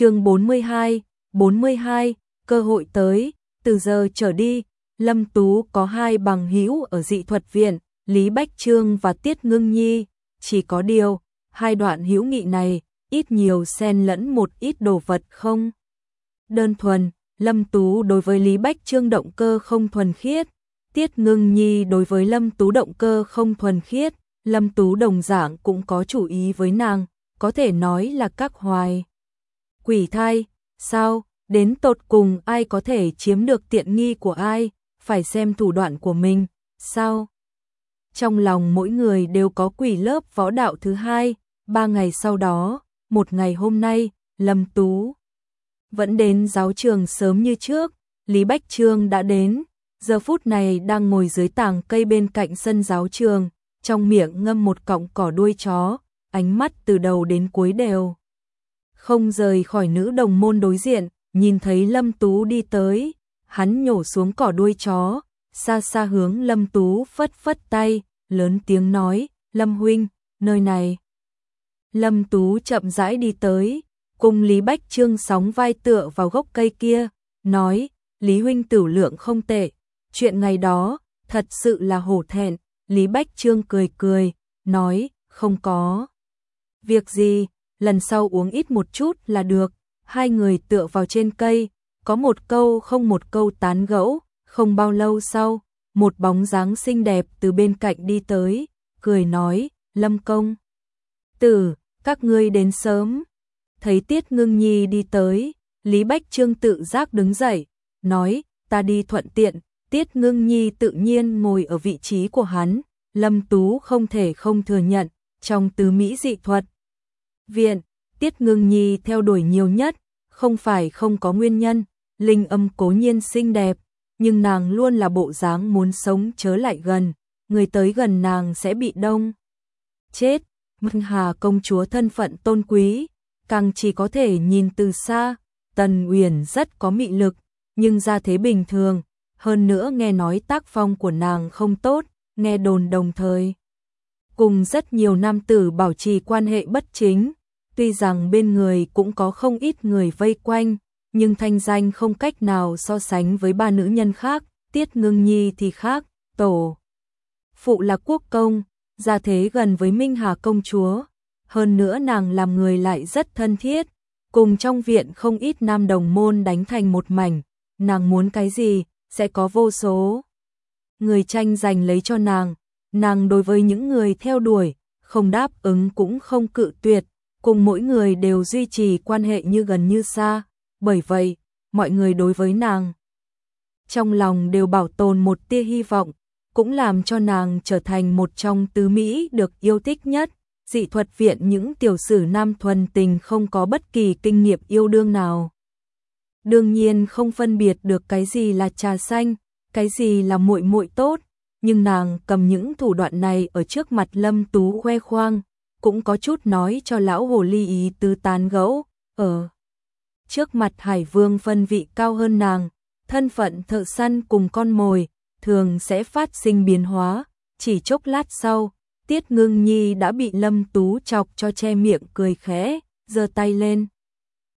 chương 42, 42, cơ hội tới, từ giờ trở đi, Lâm Tú có hai bằng hữu ở dị thuật viện, Lý Bách Trương và Tiết Ngưng Nhi, chỉ có điều, hai đoạn hữu nghị này, ít nhiều xen lẫn một ít đồ vật không. Đơn thuần, Lâm Tú đối với Lý Bách Trương động cơ không thuần khiết, Tiết Ngưng Nhi đối với Lâm Tú động cơ không thuần khiết, Lâm Tú đồng dạng cũng có chủ ý với nàng, có thể nói là các hoài. Quỷ thai, sao, đến tột cùng ai có thể chiếm được tiện nghi của ai, phải xem thủ đoạn của mình, sao? Trong lòng mỗi người đều có quỷ lớp võ đạo thứ hai, ba ngày sau đó, một ngày hôm nay, Lâm Tú vẫn đến giáo trường sớm như trước, Lý Bách Trương đã đến, giờ phút này đang ngồi dưới tàng cây bên cạnh sân giáo trường, trong miệng ngâm một cọng cỏ đuôi chó, ánh mắt từ đầu đến cuối đều. Không rời khỏi nữ đồng môn đối diện, nhìn thấy Lâm Tú đi tới, hắn nhổ xuống cỏ đuôi chó, xa xa hướng Lâm Tú phất phất tay, lớn tiếng nói, Lâm Huynh, nơi này. Lâm Tú chậm rãi đi tới, cùng Lý Bách Trương sóng vai tựa vào gốc cây kia, nói, Lý Huynh tử lượng không tệ, chuyện ngày đó, thật sự là hổ thẹn, Lý Bách Trương cười cười, nói, không có. Việc gì, lần sau uống ít một chút là được, hai người tựa vào trên cây, có một câu không một câu tán gẫu, không bao lâu sau, một bóng dáng xinh đẹp từ bên cạnh đi tới, cười nói, Lâm Công. Tử, các ngươi đến sớm. Thấy Tiết Ngưng Nhi đi tới, Lý Bách Trương tự giác đứng dậy, nói, ta đi thuận tiện, Tiết Ngưng Nhi tự nhiên ngồi ở vị trí của hắn, Lâm Tú không thể không thừa nhận, trong tứ Mỹ dị thuật. Viện, Tiết Ngưng Nhi theo đuổi nhiều nhất, không phải không có nguyên nhân, linh âm cố nhiên xinh đẹp, nhưng nàng luôn là bộ dáng muốn sống chớ lại gần, người tới gần nàng sẽ bị đông. Chết, Mân Hà công chúa thân phận tôn quý, càng chỉ có thể nhìn từ xa, Tần Uyển rất có mị lực, nhưng ra thế bình thường, hơn nữa nghe nói tác phong của nàng không tốt, nghe đồn đồng thời. Cùng rất nhiều nam tử bảo trì quan hệ bất chính, tuy rằng bên người cũng có không ít người vây quanh, nhưng thanh danh không cách nào so sánh với ba nữ nhân khác, Tiết Ngưng Nhi thì khác, tổ. Phụ là quốc công, gia thế gần với Minh Hà công chúa, hơn nữa nàng làm người lại rất thân thiết, cùng trong viện không ít nam đồng môn đánh thành một mảnh, nàng muốn cái gì, sẽ có vô số. Người tranh giành lấy cho nàng, nàng đối với những người theo đuổi, không đáp ứng cũng không cự tuyệt, cùng mỗi người đều duy trì quan hệ như gần như xa, bởi vậy, mọi người đối với nàng trong lòng đều bảo tồn một tia hy vọng, cũng làm cho nàng trở thành một trong tứ Mỹ được yêu thích nhất. Dị thuật viện những tiểu sử nam thuần tình không có bất kỳ kinh nghiệm yêu đương nào. Đương nhiên không phân biệt được cái gì là trà xanh, cái gì là muội muội tốt, nhưng nàng cầm những thủ đoạn này ở trước mặt Lâm Tú khoe khoang, cũng có chút nói cho lão hồ ly ý tứ tán gẫu, ở trước mặt Hải Vương phân vị cao hơn nàng, thân phận thợ săn cùng con mồi, thường sẽ phát sinh biến hóa, chỉ chốc lát sau, Tiết Ngưng Nhi đã bị Lâm Tú chọc cho che miệng cười khẽ, giơ tay lên.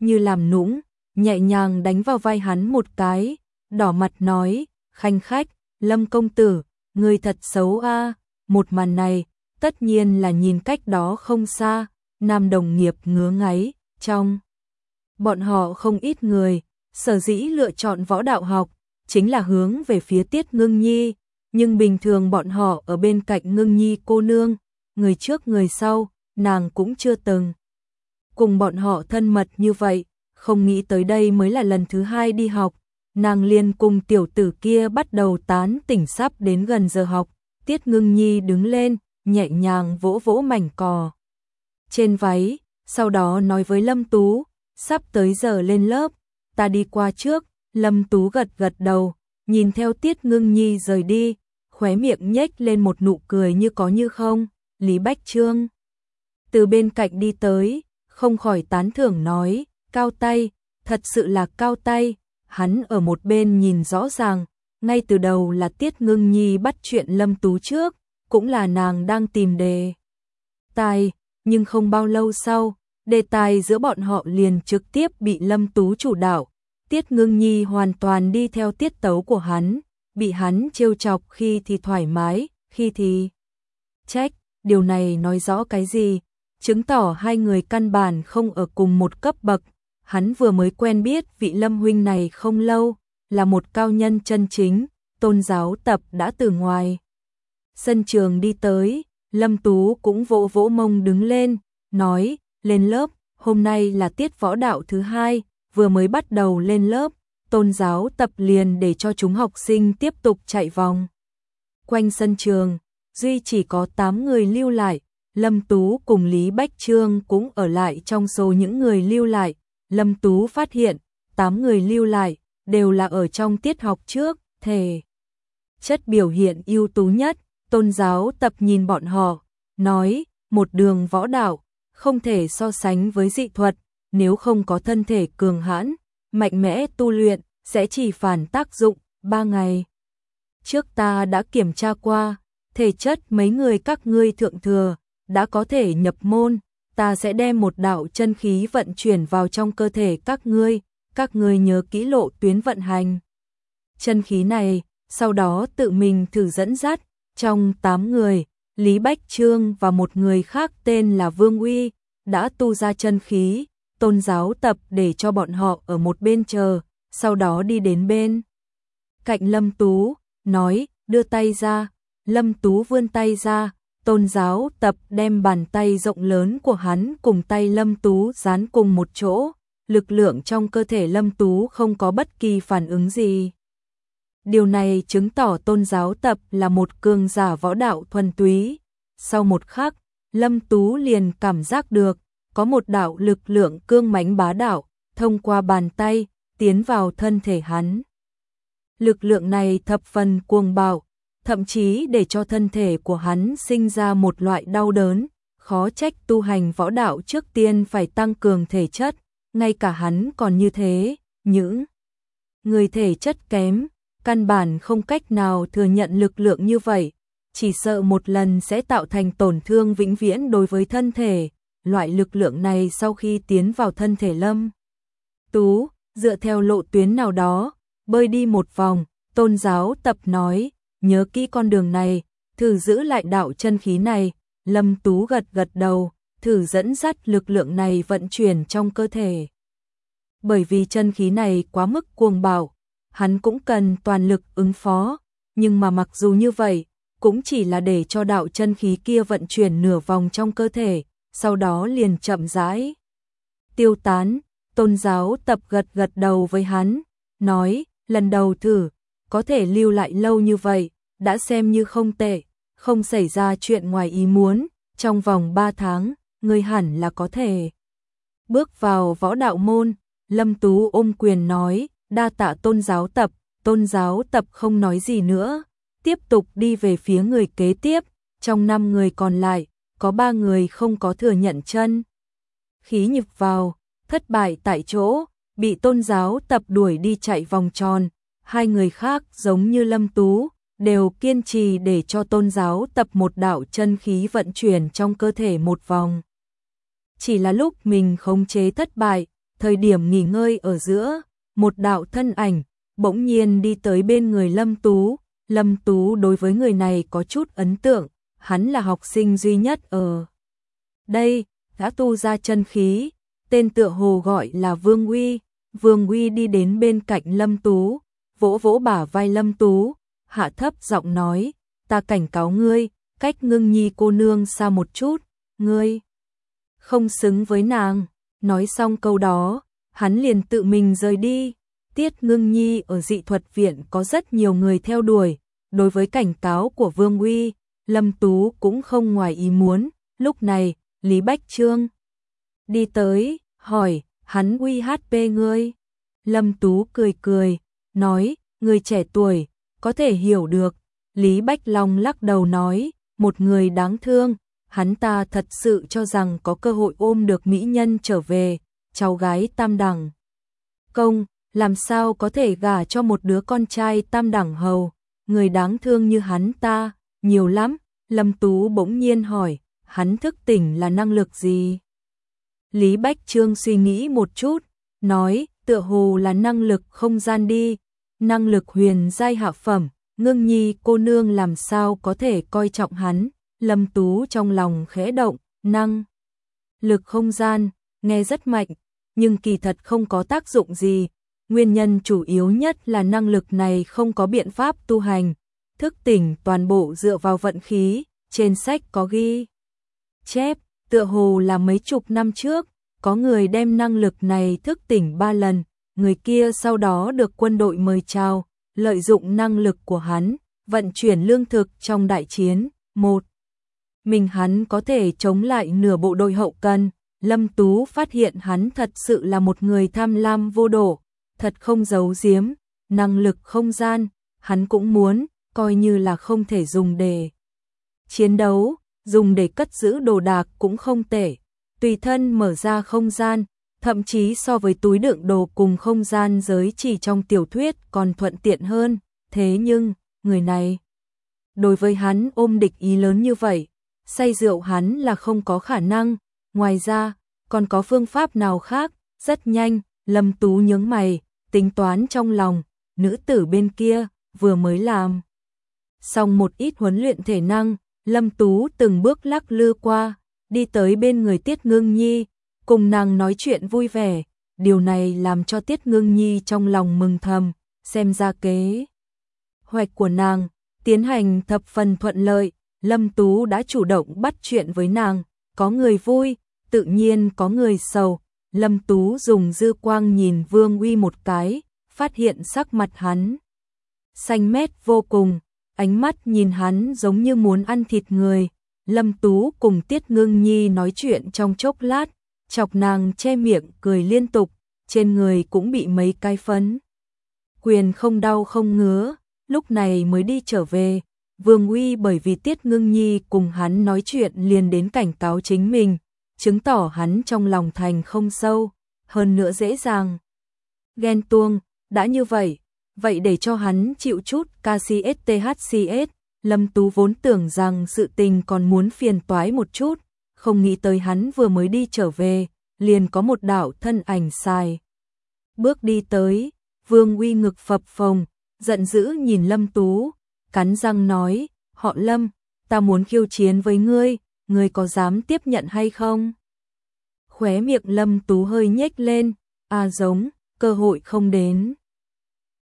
Như làm nũng, nhẹ nhàng đánh vào vai hắn một cái, đỏ mặt nói, khanh khách, Lâm công tử, người thật xấu a một màn này, tất nhiên là nhìn cách đó không xa, nam đồng nghiệp ngứa ngáy, trong. Bọn họ không ít người, sở dĩ lựa chọn võ đạo học, chính là hướng về phía tiết ngưng nhi, nhưng bình thường bọn họ ở bên cạnh ngưng nhi cô nương, người trước người sau, nàng cũng chưa từng. Cùng bọn họ thân mật như vậy, không nghĩ tới đây mới là lần thứ hai đi học, nàng liên cùng tiểu tử kia bắt đầu tán tỉnh sắp đến gần giờ học, tiết ngưng nhi đứng lên, nhẹ nhàng vỗ vỗ mảnh cò. Trên váy, sau đó nói với Lâm Tú, sắp tới giờ lên lớp, ta đi qua trước, Lâm Tú gật gật đầu, nhìn theo Tiết Ngưng Nhi rời đi, khóe miệng nhếch lên một nụ cười như có như không, Lý Bách Trương. Từ bên cạnh đi tới, không khỏi tán thưởng nói, cao tay, thật sự là cao tay, hắn ở một bên nhìn rõ ràng, ngay từ đầu là Tiết Ngưng Nhi bắt chuyện Lâm Tú trước, cũng là nàng đang tìm đề. Tài, nhưng không bao lâu sau, đề tài giữa bọn họ liền trực tiếp bị Lâm Tú chủ đạo. Tiết Ngưng Nhi hoàn toàn đi theo tiết tấu của hắn, bị hắn trêu chọc khi thì thoải mái, khi thì trách, điều này nói rõ cái gì? Chứng tỏ hai người căn bản không ở cùng một cấp bậc, hắn vừa mới quen biết vị Lâm huynh này không lâu, là một cao nhân chân chính, tôn giáo tập đã từ ngoài. Sân trường đi tới, Lâm Tú cũng vỗ vỗ mông đứng lên, nói, lên lớp, hôm nay là tiết võ đạo thứ hai, vừa mới bắt đầu lên lớp, tôn giáo tập liền để cho chúng học sinh tiếp tục chạy vòng. Quanh sân trường, duy chỉ có 8 người lưu lại, Lâm Tú cùng Lý Bách Trương cũng ở lại trong số những người lưu lại. Lâm Tú phát hiện, 8 người lưu lại, đều là ở trong tiết học trước, thể. Chất biểu hiện ưu tú nhất, tôn giáo tập nhìn bọn họ, nói, một đường võ đạo, không thể so sánh với dị thuật, nếu không có thân thể cường hãn, mạnh mẽ tu luyện, sẽ chỉ phản tác dụng, ba ngày. Trước ta đã kiểm tra qua, thể chất mấy người các ngươi thượng thừa, đã có thể nhập môn, ta sẽ đem một đạo chân khí vận chuyển vào trong cơ thể các ngươi, các ngươi nhớ kỹ lộ tuyến vận hành. Chân khí này, sau đó tự mình thử dẫn dắt, trong 8 người, Lý Bách Trương và một người khác tên là Vương Uy, đã tu ra chân khí, tôn giáo tập để cho bọn họ ở một bên chờ, sau đó đi đến bên. Cạnh Lâm Tú, nói, đưa tay ra, Lâm Tú vươn tay ra, tôn giáo tập đem bàn tay rộng lớn của hắn cùng tay Lâm Tú dán cùng một chỗ, lực lượng trong cơ thể Lâm Tú không có bất kỳ phản ứng gì. Điều này chứng tỏ tôn giáo tập là một cường giả võ đạo thuần túy. Sau một khắc, Lâm Tú liền cảm giác được, có một đạo lực lượng cương mãnh bá đạo, thông qua bàn tay, tiến vào thân thể hắn. Lực lượng này thập phần cuồng bạo, thậm chí để cho thân thể của hắn sinh ra một loại đau đớn, khó trách tu hành võ đạo trước tiên phải tăng cường thể chất, ngay cả hắn còn như thế, những người thể chất kém, căn bản không cách nào thừa nhận lực lượng như vậy, chỉ sợ một lần sẽ tạo thành tổn thương vĩnh viễn đối với thân thể, loại lực lượng này sau khi tiến vào thân thể lâm. Tú, dựa theo lộ tuyến nào đó, bơi đi một vòng, tôn giáo tập nói, nhớ kỹ con đường này, thử giữ lại đạo chân khí này, lâm tú gật gật đầu, thử dẫn dắt lực lượng này vận chuyển trong cơ thể. Bởi vì chân khí này quá mức cuồng bạo, hắn cũng cần toàn lực ứng phó, nhưng mà mặc dù như vậy, cũng chỉ là để cho đạo chân khí kia vận chuyển nửa vòng trong cơ thể, sau đó liền chậm rãi tiêu tán. Tôn giáo tập gật gật đầu với hắn, nói, lần đầu thử, có thể lưu lại lâu như vậy, đã xem như không tệ, không xảy ra chuyện ngoài ý muốn, trong vòng 3 tháng, người hẳn là có thể. Bước vào võ đạo môn, Lâm Tú ôm quyền nói, đa tạ tôn giáo tập, tôn giáo tập không nói gì nữa, tiếp tục đi về phía người kế tiếp, trong 5 người còn lại, có 3 người không có thừa nhận chân. Khí nhịp vào, thất bại tại chỗ, bị tôn giáo tập đuổi đi chạy vòng tròn, hai người khác giống như Lâm Tú, đều kiên trì để cho tôn giáo tập một đạo chân khí vận chuyển trong cơ thể một vòng. Chỉ là lúc mình khống chế thất bại, thời điểm nghỉ ngơi ở giữa, một đạo thân ảnh bỗng nhiên đi tới bên người Lâm Tú. Lâm Tú đối với người này có chút ấn tượng, hắn là học sinh duy nhất ở đây, đã tu ra chân khí, tên tựa hồ gọi là Vương Uy. Vương Uy đi đến bên cạnh Lâm Tú, vỗ vỗ bả vai Lâm Tú, hạ thấp giọng nói, ta cảnh cáo ngươi, cách ngưng nhi cô nương xa một chút, ngươi không xứng với nàng. Nói xong câu đó, hắn liền tự mình rời đi. Tiết ngưng nhi ở dị thuật viện có rất nhiều người theo đuổi, đối với cảnh cáo của Vương Uy, Lâm Tú cũng không ngoài ý muốn, lúc này, Lý Bách Trương đi tới, hỏi, hắn uy HP ngươi. Lâm Tú cười cười, nói, người trẻ tuổi, có thể hiểu được. Lý Bách Long lắc đầu nói, một người đáng thương, hắn ta thật sự cho rằng có cơ hội ôm được mỹ nhân trở về, cháu gái tam đẳng. Công, làm sao có thể gả cho một đứa con trai tam đẳng hầu, người đáng thương như hắn ta, nhiều lắm. Lâm Tú bỗng nhiên hỏi, hắn thức tỉnh là năng lực gì? Lý Bách Trương suy nghĩ một chút, nói, tựa hồ là năng lực không gian đi, năng lực huyền giai hạ phẩm, ngưng nhi cô nương làm sao có thể coi trọng hắn, lâm tú trong lòng khẽ động, năng lực không gian, nghe rất mạnh, nhưng kỳ thật không có tác dụng gì, nguyên nhân chủ yếu nhất là năng lực này không có biện pháp tu hành, thức tỉnh toàn bộ dựa vào vận khí, trên sách có ghi. Chép, tựa hồ là mấy chục năm trước, có người đem năng lực này thức tỉnh ba lần, người kia sau đó được quân đội mời chào, lợi dụng năng lực của hắn, vận chuyển lương thực trong đại chiến. Một, mình hắn có thể chống lại nửa bộ đội hậu cần. Lâm Tú phát hiện hắn thật sự là một người tham lam vô độ, thật không giấu giếm, năng lực không gian, hắn cũng muốn, coi như là không thể dùng để chiến đấu, dùng để cất giữ đồ đạc cũng không tệ, tùy thân mở ra không gian, thậm chí so với túi đựng đồ cùng không gian giới chỉ trong tiểu thuyết còn thuận tiện hơn, thế nhưng, người này, đối với hắn ôm địch ý lớn như vậy, say rượu hắn là không có khả năng, ngoài ra, còn có phương pháp nào khác, rất nhanh, Lâm Tú nhướng mày, tính toán trong lòng, nữ tử bên kia, vừa mới làm. Xong một ít huấn luyện thể năng, Lâm Tú từng bước lắc lư qua, đi tới bên người Tiết Ngưng Nhi, cùng nàng nói chuyện vui vẻ, điều này làm cho Tiết Ngưng Nhi trong lòng mừng thầm, xem ra kế. Hoạch của nàng, tiến hành thập phần thuận lợi, Lâm Tú đã chủ động bắt chuyện với nàng, có người vui, tự nhiên có người sầu. Lâm Tú dùng dư quang nhìn Vương Uy một cái, phát hiện sắc mặt hắn. Xanh mét vô cùng, ánh mắt nhìn hắn giống như muốn ăn thịt người. Lâm Tú cùng Tiết Ngưng Nhi nói chuyện trong chốc lát, chọc nàng che miệng cười liên tục, trên người cũng bị mấy cái phấn. Quyền không đau không ngứa, lúc này mới đi trở về. Vương Uy bởi vì Tiết Ngưng Nhi cùng hắn nói chuyện liền đến cảnh cáo chính mình, chứng tỏ hắn trong lòng thành không sâu, hơn nữa dễ dàng. Ghen tuông, đã như vậy, vậy để cho hắn chịu chút KCSTHCS, Lâm Tú vốn tưởng rằng sự tình còn muốn phiền toái một chút, không nghĩ tới hắn vừa mới đi trở về, liền có một đạo thân ảnh xài. Bước đi tới, Vương Uy ngực phập phồng, giận dữ nhìn Lâm Tú, cắn răng nói, họ Lâm, ta muốn khiêu chiến với ngươi, ngươi có dám tiếp nhận hay không? Khóe miệng Lâm Tú hơi nhếch lên, a giống, cơ hội không đến.